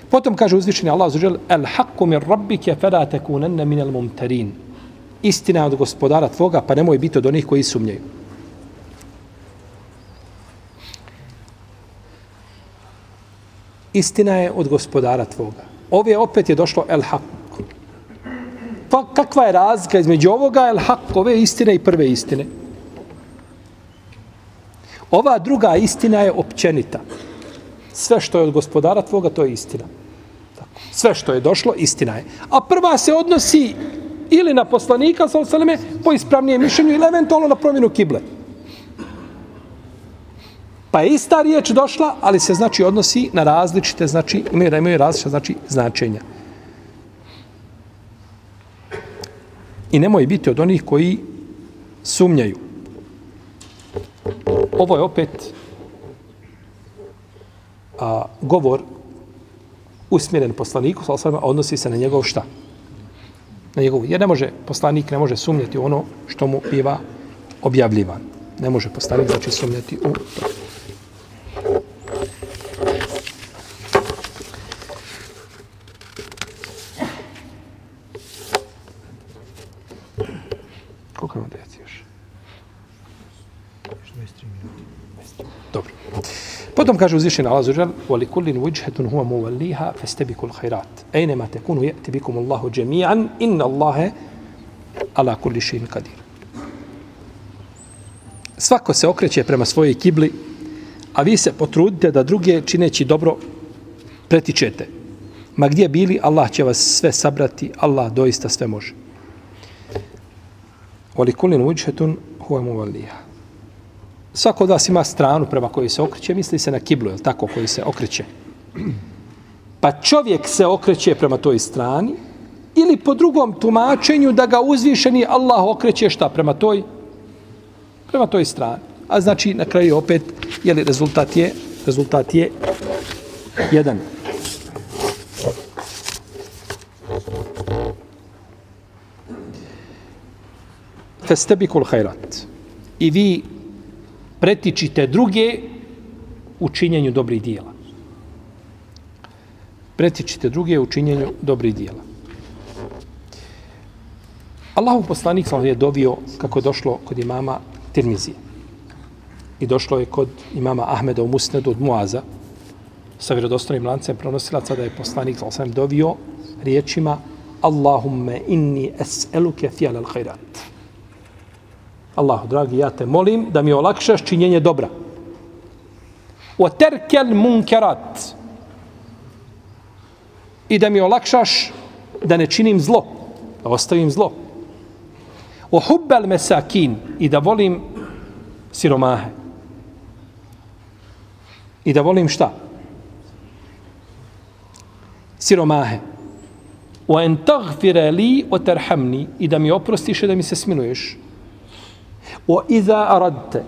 Potom kaže uzvišeni Allah zađel, El haqqu min rabbike fela tekunenne min el mumterin. Istina od gospodara tvoga, pa nemoj biti od onih koji sumnjaju. Istina je od gospodara tvoga. Ovdje opet je došlo el haqq. Pa kakva je razlika između ovoga el hak, ove istine i prve istine? Ova druga istina je općenita. Sve što je od gospodara tvoga, to je istina. Sve što je došlo, istina je. A prva se odnosi ili na poslanika, sa osaleme, po ispravnijem mišljenju, ili eventualno na promjenu kible. Pa je ista riječ došla, ali se znači odnosi na različite, znači imaju, imaju različite znači, značenja. I nemoj biti od onih koji sumnjaju. Ovo je opet a, govor usmjeren poslaniku, sa osvrame, odnosi se na njegov šta? Na njegov, jer ne može, poslanik ne može sumnjati ono što mu biva objavljivan. Ne može poslanik znači sumnjati u to. Koliko vam djeci još? Dobro. Potom kaže uzvišen Allah za žel, وَلِ كُلِّنْ وِجْهَةٌ هُوَ مُوَلِّيهَا فَاسْتَبِكُ الْخَيْرَاتِ أَيْنَمَا تَكُونُ يَأْتِ بِكُمُ اللَّهُ جَمِيعًا إِنَّ اللَّهَ عَلَى كُلِّ شَيْءٍ قَدِيرٌ Svako se okreće prema svojoj kibli, a vi se potrudite da druge čineći dobro pretičete. Ma gdje bili, Allah će vas sve sabrati, Allah doista sve može. وَلِ كُلِّنْ وِجْهَةٌ هُوَ مُوَلِّيهَا svako od vas ima stranu prema kojoj se okreće, misli se na kiblu, je tako, koji se okreće. Pa čovjek se okreće prema toj strani ili po drugom tumačenju da ga uzvišeni Allah okreće šta prema toj prema toj strani. A znači na kraju opet je li rezultat je rezultat je jedan. Festebikul hajrat. I vi pretičite druge u činjenju dobrih dijela. Pretičite druge u činjenju dobrih dijela. Allahu poslanik sam je dovio kako je došlo kod imama Tirmizije. I došlo je kod imama Ahmeda u Musnedu od Muaza sa vjerodostanim lancem pronosilaca da je poslanik sam dovio riječima Allahumme inni es'eluke fijal al-khairat. Allahu, dragi, ja te molim da mi olakšaš činjenje dobra. O terkel munkerat. I da mi olakšaš da ne činim zlo. Da ostavim zlo. O hubbel mesakin. I da volim siromahe. I da volim šta? Siromahe. O en tagfire li o terhamni. I da mi oprostiš i da mi se smiluješ. O iza aradte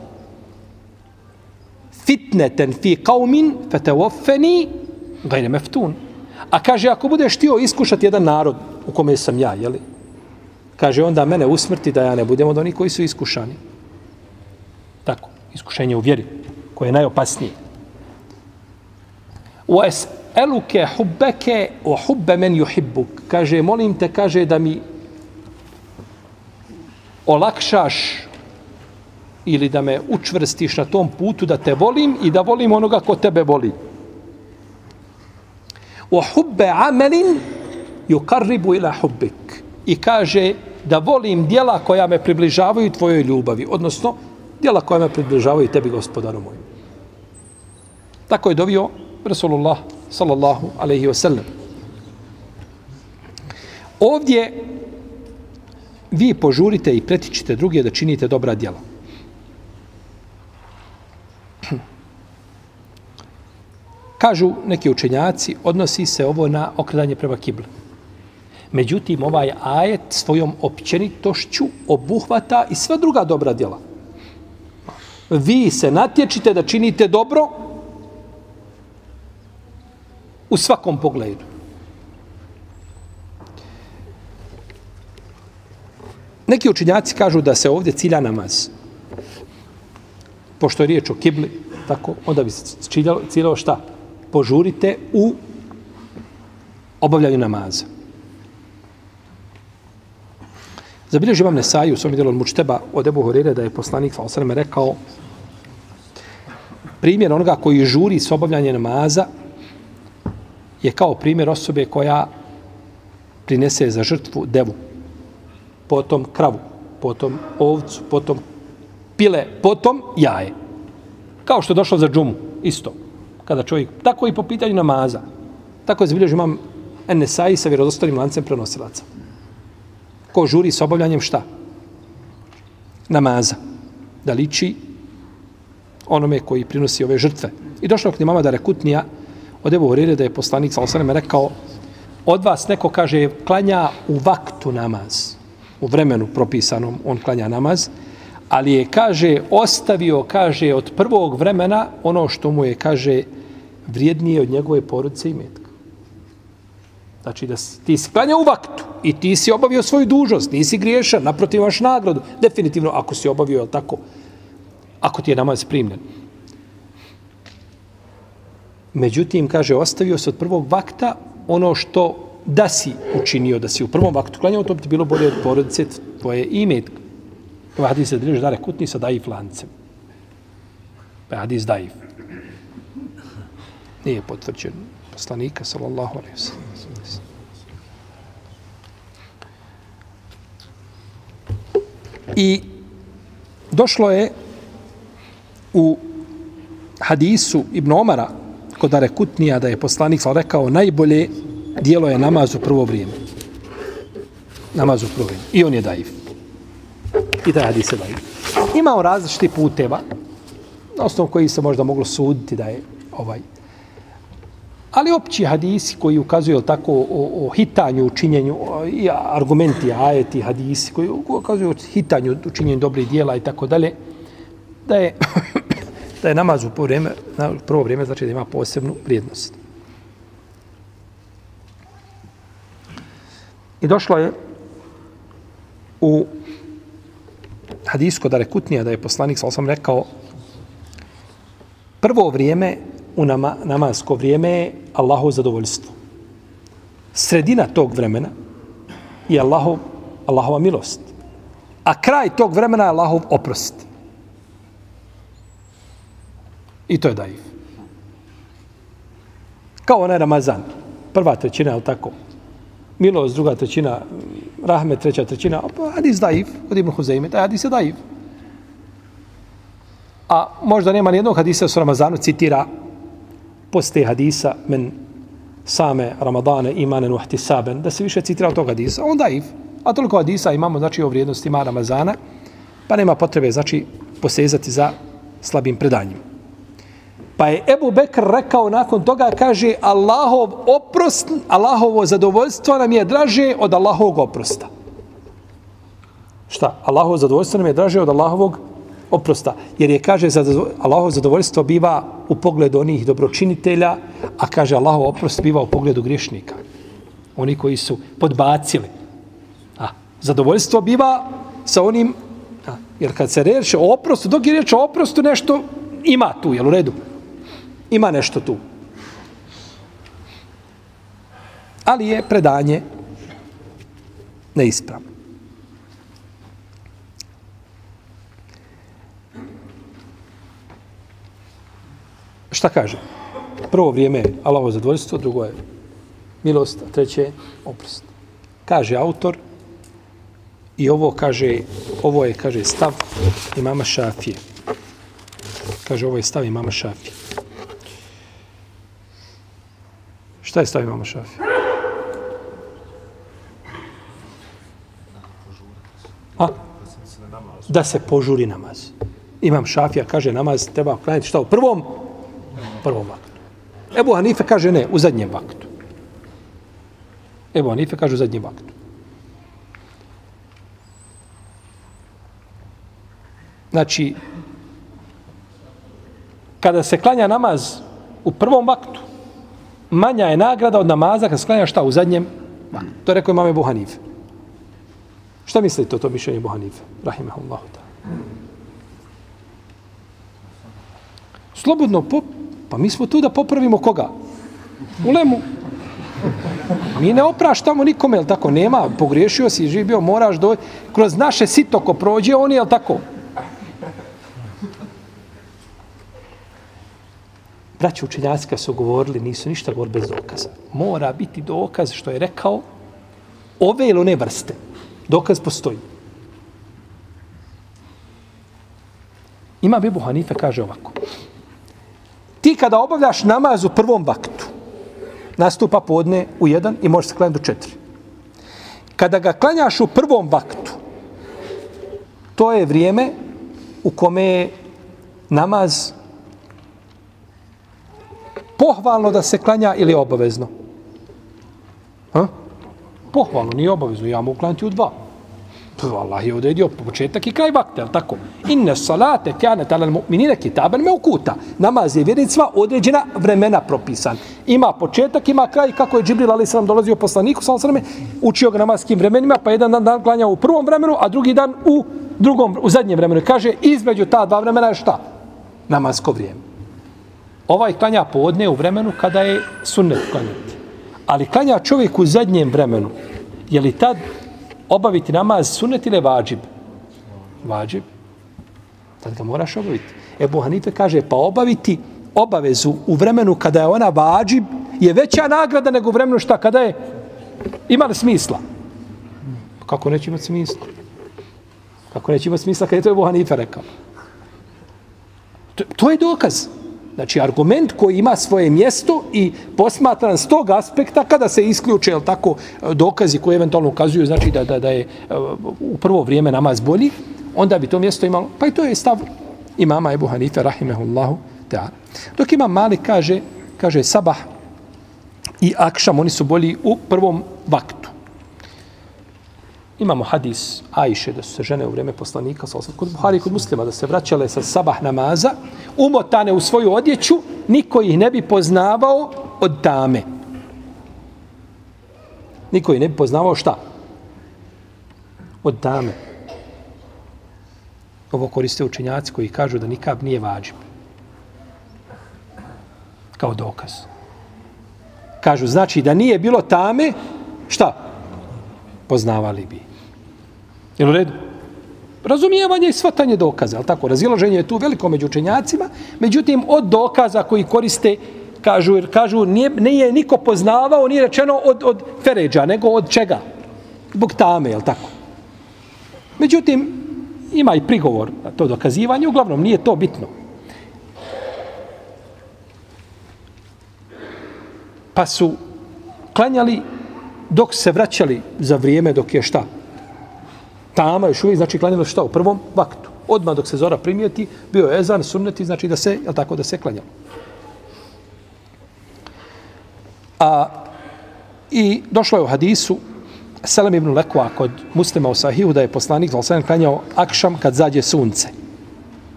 fitneten fi qaumin fatawaffani gajne meftun. A kaže, ako budeš htio iskušati jedan narod u kome sam ja, jeli? Kaže, onda mene usmrti da ja ne budem od onih koji su iskušani. Tako, iskušenje u vjeri, koje je najopasnije. Wa es eluke hubbeke o hubbe men juhibbuk. Kaže, molim te, kaže, da mi olakšaš ili da me učvrstiš na tom putu da te volim i da volim onoga ko tebe voli. O hubbe amelin yukarribu ila hubbik. I kaže da volim dijela koja me približavaju tvojoj ljubavi. Odnosno, dijela koja me približavaju tebi, gospodaru moj. Tako je dovio Rasulullah sallallahu alaihi wa sallam. Ovdje vi požurite i pretičite druge da činite dobra djela. Kažu neki učenjaci, odnosi se ovo na okredanje prema kibli. Međutim, ovaj ajet svojom općenitošću obuhvata i sva druga dobra djela. Vi se natječite da činite dobro u svakom pogledu. Neki učinjaci kažu da se ovdje cilja namaz. Pošto je riječ o kibli, tako, onda bi se ciljalo, ciljalo šta? Požurite u obavljanju namaza. Zabilježi vam Nesaj u svom djelom mučteba od Ebu Horire da je poslanik sa osreme rekao primjer onoga koji žuri s obavljanjem namaza je kao primjer osobe koja prinese za žrtvu devu, potom kravu, potom ovcu, potom pile, potom jaje. Kao što je došlo za džumu, isto kada čovjek, tako i po pitanju namaza. Tako je zabilježio imam Enesai sa vjerozostavnim lancem prenosilaca. Ko žuri s obavljanjem šta? Namaza. Da liči onome koji prinosi ove žrtve. I došlo k imama da rekutnija od Ebu Horire da je poslanik sa osanem rekao od vas neko kaže klanja u vaktu namaz. u vremenu propisanom on klanja namaz, ali je, kaže, ostavio, kaže, od prvog vremena ono što mu je, kaže, vrijednije od njegove porodice i metka. Znači da ti si klanja u vaktu i ti si obavio svoju dužnost, nisi griješan, naprotiv imaš nagradu. Definitivno, ako si obavio, je tako, ako ti je namaz primljen. Međutim, kaže, ostavio se od prvog vakta ono što da si učinio, da si u prvom vaktu klanjao, to bi ti bilo bolje od porodice tvoje ime. Ovaj hadis se drži dare kutni sa daif lancem. Pa hadis daif. Nije potvrđen poslanika, sallallahu alaihi wa sallam. I došlo je u hadisu Ibn Omara kod Are Kutnija da je poslanik sal rekao najbolje dijelo je namaz u prvo vrijeme. Namaz u prvo vrijeme. I on je daiv. I taj hadis je daiv. Imao različiti puteva na osnovu koji se možda moglo suditi da je ovaj Ali opći hadisi koji ukazuju tako o, o hitanju, učinjenju, i argumenti, ajeti, hadisi koji ukazuju o hitanju, učinjenju dobrih dijela i tako dalje, da je, da je namaz u prvo vrijeme, na prvo vrijeme znači da ima posebnu vrijednost. I došlo je u hadis kod Arekutnija da je poslanik sa osam rekao prvo vrijeme u nama, namasko vrijeme je Allahov zadovoljstvo. Sredina tog vremena je Allahov, Allahova milost. A kraj tog vremena je Allahov oprost. I to je daif. Kao onaj Ramazan. Prva trećina, je tako? Milost, druga trećina, rahmet, treća trećina. Pa hadis daif, kod Ibn Huzeyme, taj hadis je daif. A možda nema nijednog hadisa s Ramazanu citira poste hadisa men same Ramadane imanen uhtisaben, da se više citira od tog hadisa, on daif. A toliko hadisa imamo, znači, o vrijednostima Ramazana, pa nema potrebe, znači, posezati za slabim predanjem. Pa je Ebu Bekr rekao nakon toga, kaže, Allahov oprost, Allahovo zadovoljstvo nam je draže od Allahovog oprosta. Šta? Allahovo zadovoljstvo nam je draže od Allahovog oprosta. Jer je, kaže, Allahovo zadovoljstvo biva u pogledu onih dobročinitelja, a kaže, Allahov oprost biva u pogledu griješnika. Oni koji su podbacili. A, zadovoljstvo biva sa onim, a, jer kad se reče o oprostu, dok je reč o oprostu, nešto ima tu, jel u redu? Ima nešto tu. Ali je predanje neispravno. Šta kaže? Prvo vrijeme je Allahovo zadovoljstvo, drugo je milost, a treće je oprost. Kaže autor i ovo kaže, ovo je, kaže, stav imama Šafije. Kaže, ovo je stav imama Šafije. Šta je stav imama Šafije? A? Da se požuri namaz. Imam Šafija, kaže, namaz treba klanjati šta u prvom? prvom vaktu. Ebu Hanife kaže ne, u zadnjem vaktu. Ebu Hanife kaže u zadnjem vaktu. Znači, kada se klanja namaz u prvom vaktu, manja je nagrada od namaza kad se šta u zadnjem vaktu. To je rekao imam Ebu Hanife. Šta mislite o to mišljenje Ebu Hanife? Rahimahullahu ta. Slobodno pop... Pa mi smo tu da popravimo koga? Ulemu. Mi ne opraštamo nikome, jel tako? Nema, pogriješio si, živio, moraš do... Kroz naše sitoko prođe, on je, jel tako? Braći učenjaci kad su govorili, nisu ništa govorili bez dokaza. Mora biti dokaz što je rekao ove ili one vrste. Dokaz postoji. Ima Bebu Hanife, kaže ovako ti kada obavljaš namaz u prvom vaktu, nastupa podne u jedan i možeš se klanjati do četiri. Kada ga klanjaš u prvom vaktu, to je vrijeme u kome je namaz pohvalno da se klanja ili obavezno. Ha? Pohvalno, nije obavezno. Ja mogu klanjati u dva. To Allah je odredio početak i kraj vakta, je tako? Inne salate kjane talal mu'minine kitaban me ukuta. Namaz je vjernicima određena vremena propisan. Ima početak, ima kraj, kako je Džibril ali sam dolazio poslaniku, sam sam učio ga namazskim vremenima, pa jedan dan, dan klanja u prvom vremenu, a drugi dan u drugom, u zadnjem vremenu. Kaže, između ta dva vremena je šta? Namazko vrijeme. Ovaj klanja podne u vremenu kada je sunnet klanjati. Ali klanja čovjek u zadnjem vremenu. Je li tad obaviti namaz sunnet ili vađib? Vađib. Tad ga moraš obaviti. Ebu Hanife kaže, pa obaviti obavezu u vremenu kada je ona vađib je veća nagrada nego u vremenu šta kada je ima li smisla? Kako neće imati smisla? Kako neće imati smisla kada je to Ebu Hanife rekao? To, to je dokaz. Znači, argument koji ima svoje mjesto i posmatran s tog aspekta, kada se isključe, jel tako, dokazi koji eventualno ukazuju, znači da, da, da je u prvo vrijeme namaz bolji, onda bi to mjesto imalo, pa i to je stav imama Ebu Hanife, rahimehullahu, ta'ala. Dok imam mali kaže, kaže sabah i akšam, oni su bolji u prvom vaktu. Imamo hadis Ajše da su se žene u vrijeme poslanika, kod Buhari kod muslima, da se vraćale sa sabah namaza, umotane u svoju odjeću, niko ih ne bi poznavao od dame. Niko ih ne bi poznavao šta? Od dame. Ovo koriste učenjaci koji kažu da nikab nije vađib. Kao dokaz. Kažu, znači da nije bilo tame, šta? Poznavali bi. Jel u redu? Razumijevanje i svatanje dokaza, ali tako? Razilaženje je tu veliko među učenjacima, međutim, od dokaza koji koriste, kažu, jer kažu, nije, nije niko poznavao, nije rečeno od, od Feređa, nego od čega? Zbog tame, jel tako? Međutim, ima i prigovor na to dokazivanje, uglavnom nije to bitno. Pa su klanjali dok se vraćali za vrijeme dok je šta? Tama još uvijek, znači klanjalo šta u prvom vaktu. Odmah dok se zora primijeti, bio je ezan, sunneti, znači da se, jel tako, da se klanjalo. A, I došlo je u hadisu, Selam ibn Lekua kod muslima u Sahiju, da je poslanik Zalsajan klanjao akšam kad zađe sunce.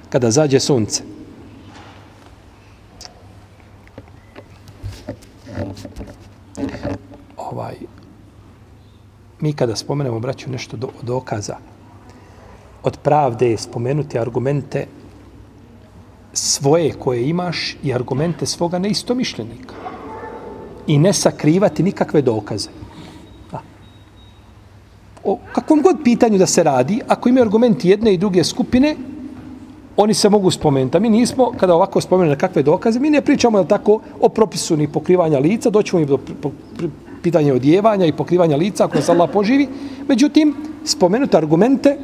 Kada zađe sunce. Ovaj, mi kada spomenemo, braću, nešto do, dokaza, od pravde je spomenuti argumente svoje koje imaš i argumente svoga neistomišljenika. I ne sakrivati nikakve dokaze. A. O kakvom god pitanju da se radi, ako imaju argumenti jedne i druge skupine, oni se mogu spomenuti. A mi nismo, kada ovako spomenemo na kakve dokaze, mi ne pričamo jel tako, o propisu ni pokrivanja lica, doćemo im do pitanje odjevanja i pokrivanja lica koje se Allah poživi. Međutim, spomenute argumente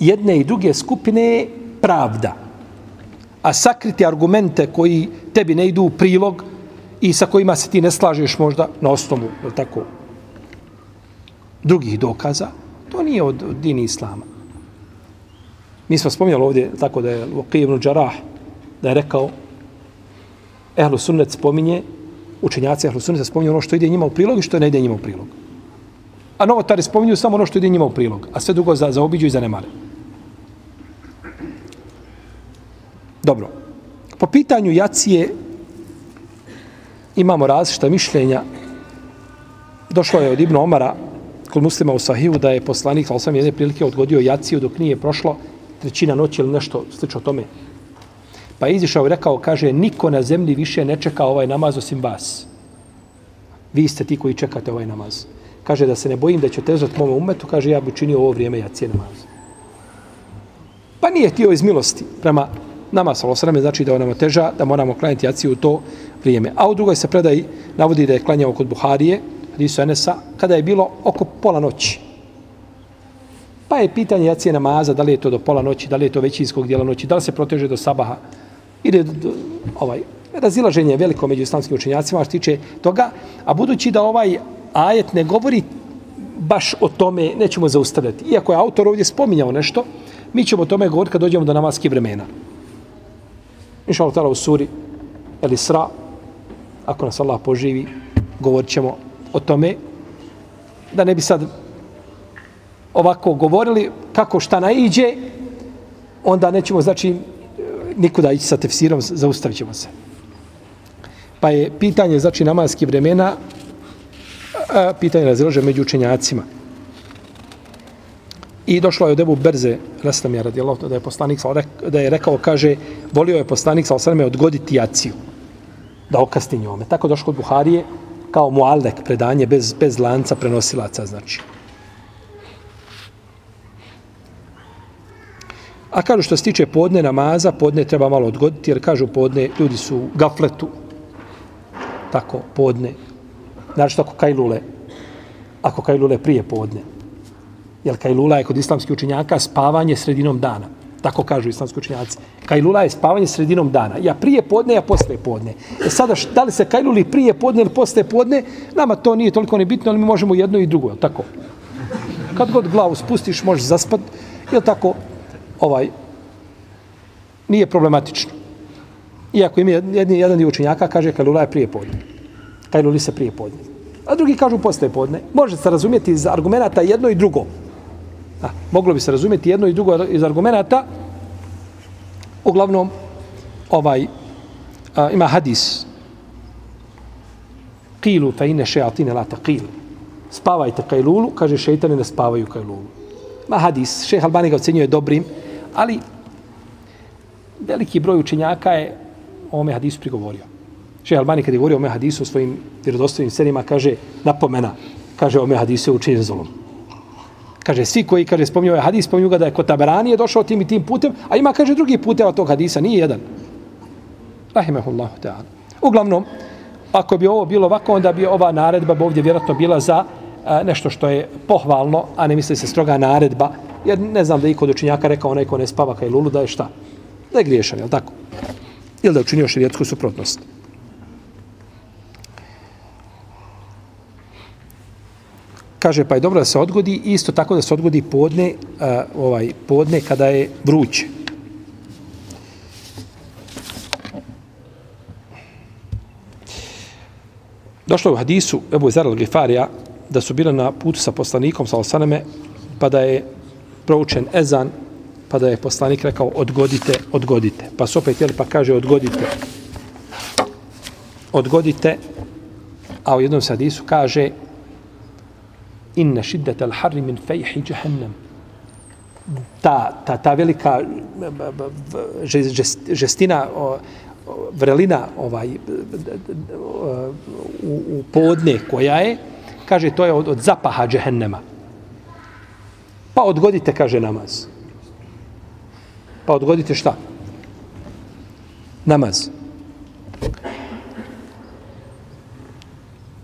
jedne i druge skupine je pravda. A sakriti argumente koji tebi ne idu u prilog i sa kojima se ti ne slažeš možda na osnovu tako, drugih dokaza, to nije od, od dini Islama. Mi smo spominjali ovdje tako da je Luqi Džarah da je rekao Ehlu Sunnet spominje učenjaci Ahlu Sunne se spominju ono što ide njima u prilog i što ne ide njima u prilog. A novotari spominju samo ono što ide njima u prilog, a sve drugo za, za obiđu i za nemare. Dobro. Po pitanju jacije imamo različita mišljenja. Došlo je od Ibnu Omara kod muslima u Sahiju da je poslanik, ali sam jedne prilike odgodio jaciju dok nije prošlo trećina noći ili nešto slično tome. Pa je izišao i rekao, kaže, niko na zemlji više ne čeka ovaj namaz osim vas. Vi ste ti koji čekate ovaj namaz. Kaže da se ne bojim da će tezat mome umetu, kaže ja bi činio ovo vrijeme ja namaz. Pa nije htio iz milosti prema nama sa znači da onamo teža, da moramo klanjati jaciju u to vrijeme. A u drugoj se predaj navodi da je klanjao kod Buharije, Hadisu Enesa, kada je bilo oko pola noći. Pa je pitanje jacije namaza, da li je to do pola noći, da li je to većinskog dijela noći, da li se proteže do sabaha, ide ovaj razilaženje veliko među islamskim učenjacima što tiče toga, a budući da ovaj ajet ne govori baš o tome, nećemo zaustavljati. Iako je autor ovdje spominjao nešto, mi ćemo o tome govoriti kad dođemo do namaskih vremena. Inša Allah u suri El Isra, ako nas Allah poživi, govorit ćemo o tome, da ne bi sad ovako govorili kako šta naiđe, onda nećemo, znači, nikuda ići sa tefsirom, zaustavit ćemo se. Pa je pitanje, znači, namaskih vremena, a, pitanje razilože među učenjacima. I došlo je od Ebu Berze, Raslam je da je poslanik, da je rekao, kaže, volio je poslanik, sa osaname, odgoditi jaciju, da okasti njome. Tako došlo od Buharije, kao muallek, predanje, bez, bez lanca prenosilaca, znači. A kažu što se tiče podne namaza, podne treba malo odgoditi, jer kažu podne, ljudi su u gafletu, tako, podne. Znači, tako kajlule, ako kajlule prije podne. Jer kajlula je kod islamskih učenjaka spavanje sredinom dana. Tako kažu islamski učenjaci. Kajlula je spavanje sredinom dana. Ja prije podne, ja posle podne. E sada, da li se kajluli prije podne ili posle podne, nama to nije toliko ni bitno, ali mi možemo jedno i drugo, je tako? Kad god glavu spustiš, možeš zaspat, je tako? Ovaj nije problematično. Iako ima jedni, jedan dio učenjaka kaže Kajlula je prije podne. Kajluli se prije podne. A drugi kažu posle podne. Može se razumjeti iz argumenta jedno i drugo. A, moglo bi se razumjeti jedno i drugo iz argumenta. Uglavnom, ovaj, a, ima hadis. Kilu fa ine šeatine la taqil. Spavajte kajlulu, kaže šeitane ne spavaju kajlulu. Ma hadis, šeha Albani ga ocenjuje dobrim, Ali veliki broj učenjaka je o ome hadisu prigovorio. Šeha Albani kad je govorio o ome hadisu u svojim vjerodostojnim serijima, kaže napomena, kaže o ome hadisu je učinjen zolom. Kaže, svi koji, kaže, spominju ovaj hadis, spominju ga da je kod Taberani je došao tim i tim putem, a ima, kaže, drugi puteva tog hadisa, nije jedan. Rahimahullahu ta'ala. Uglavnom, ako bi ovo bilo ovako, onda bi ova naredba bi ovdje vjerojatno bila za a, nešto što je pohvalno, a ne misli se stroga naredba, Jer ne znam da je kod učinjaka rekao onaj ko ne spava kaj lulu da je šta? Da je griješan, je li tako? Ili da je učinio širijetsku suprotnost. Kaže, pa je dobro da se odgodi, isto tako da se odgodi podne, uh, ovaj, podne kada je vruće. Došlo je u hadisu Ebu Zer al-Gifarija da su bila na putu sa poslanikom, sa Osaneme, pa da je proučen ezan, pa da je poslanik rekao odgodite, odgodite. Pa su opet jeli, pa kaže odgodite. Odgodite, a u jednom sadisu kaže inne šiddet al harri min fejhi jahannam. Ta, ta, ta velika žestina, vrelina ovaj, u, u podne koja je, kaže to je od, od zapaha džehennema. Pa odgodite, kaže namaz. Pa odgodite šta? Namaz.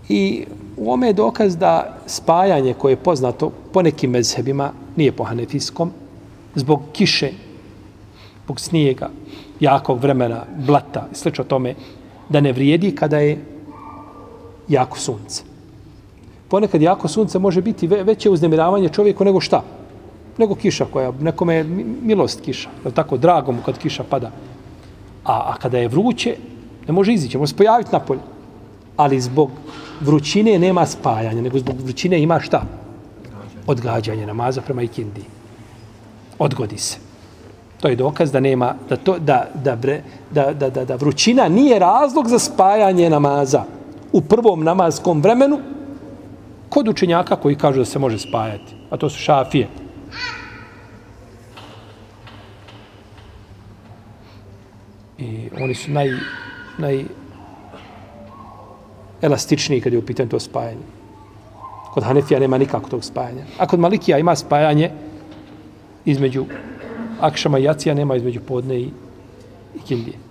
I u ome je dokaz da spajanje koje je poznato po nekim mezhebima nije po hanefijskom, zbog kiše, zbog snijega, jakog vremena, blata i tome, da ne vrijedi kada je jako sunce. Ponekad jako sunce može biti veće uznemiravanje čovjeku nego šta? Nego kiša koja, nekome je milost kiša, je tako, drago mu kad kiša pada. A, a kada je vruće, ne može izići, može se pojaviti napolje. Ali zbog vrućine nema spajanja, nego zbog vrućine ima šta? Odgađanje namaza prema ikindi. Odgodi se. To je dokaz da nema, da, to, da, da, bre, da, da, da, da vrućina nije razlog za spajanje namaza u prvom namazkom vremenu kod učenjaka koji kažu da se može spajati. A to su šafije. I oni su naj, naj elastičniji kad je u pitanju to spajanje. Kod Hanefija nema nikako tog spajanja. A kod Malikija ima spajanje između Akšama i Jacija, nema između Podne i, i Kindije.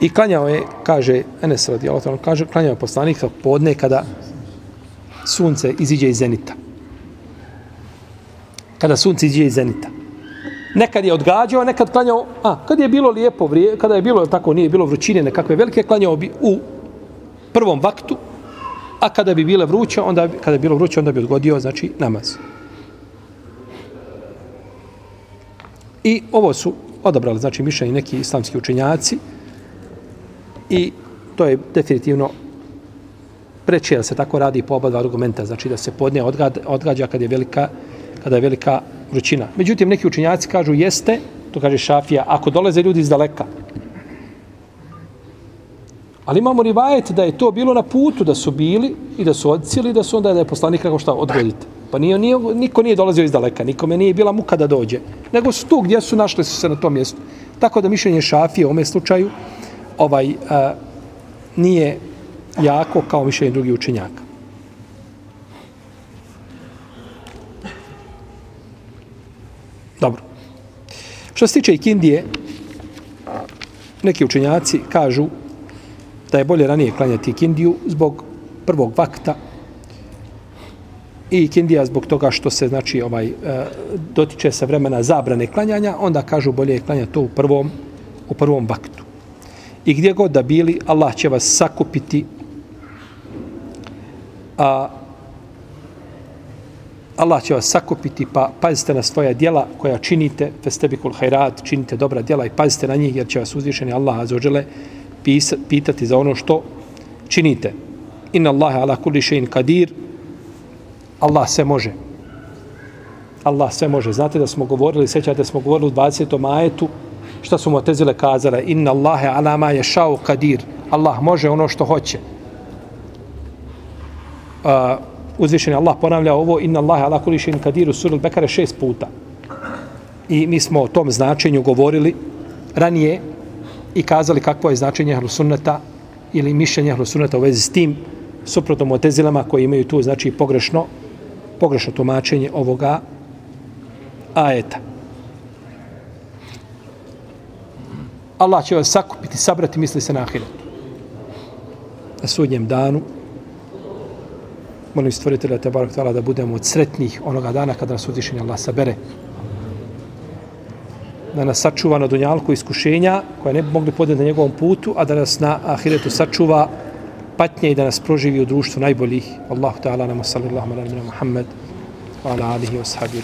I klanjao je, kaže Enes radi Allah, kaže, klanjao je poslanik podne kada sunce iziđe iz zenita. Kada sunce iziđe iz zenita. Nekad je odgađao, nekad klanjao, a, kad je bilo lijepo, vrijeme, kada je bilo tako, nije bilo vrućine nekakve velike, klanjao bi u prvom vaktu, a kada bi bile vruće, onda kada bi bilo vruće, onda bi odgodio, znači, namaz. I ovo su odabrali, znači, mišljenje neki islamski učenjaci i to je definitivno preče da se tako radi po oba dva argumenta, znači da se podne odgađa, odgađa kad je velika, kada je velika vrućina. Međutim, neki učinjaci kažu jeste, to kaže Šafija, ako dolaze ljudi iz daleka. Ali imamo rivajet da je to bilo na putu, da su bili i da su odcijeli, da su onda da je poslanik kako šta odgodite. Pa nije, nije, niko nije dolazio iz daleka, nikome nije bila muka da dođe. Nego su tu gdje su našli su se na tom mjestu. Tako da mišljenje Šafije u ovom slučaju ovaj, a, nije jako kao mišljenje drugih učenjaka. Dobro. Što se tiče ikindije, neki učenjaci kažu da je bolje ranije klanjati ikindiju zbog prvog vakta i ikindija zbog toga što se znači ovaj e, dotiče se vremena zabrane klanjanja, onda kažu bolje je klanjati to u prvom, u prvom vaktu. I gdje god da bili, Allah će vas sakupiti a Allah će vas sakupiti, pa pazite na svoja djela koja činite, festebikul hajrat, činite dobra djela i pazite na njih, jer će vas uzvišeni Allah azođele pitati za ono što činite. Inna Allahe ala kulli še'in kadir, Allah sve može. Allah sve može. Znate da smo govorili, sećate da smo govorili u 20. majetu, šta su Mu'tezile kazale? Inna Allahe ala ma je šao kadir. Allah može ono što hoće uh, uzvišeni Allah ponavlja ovo inna Allahe ala kulli shay'in qadir sura al-Bekare šest puta. I mi smo o tom značenju govorili ranije i kazali kakvo je značenje ahlu sunneta ili mišljenje ahlu sunneta u vezi s tim suprotno mutezilama koji imaju tu znači pogrešno pogrešno tumačenje ovoga ajeta. Allah će vas sakupiti, sabrati, misli se na ahiretu. Na sudnjem danu molim stvoritelja te barak da budemo od sretnih onoga dana kada nas uzvišenje Allah sabere. Da nas sačuva na dunjalku iskušenja koje ne bi mogli podeti na njegovom putu, a da nas na ahiretu sačuva patnje i da nas proživi u društvu najboljih. Allahu ta'ala, namo sallallahu ala Muhammed wa ala alihi wa sahabi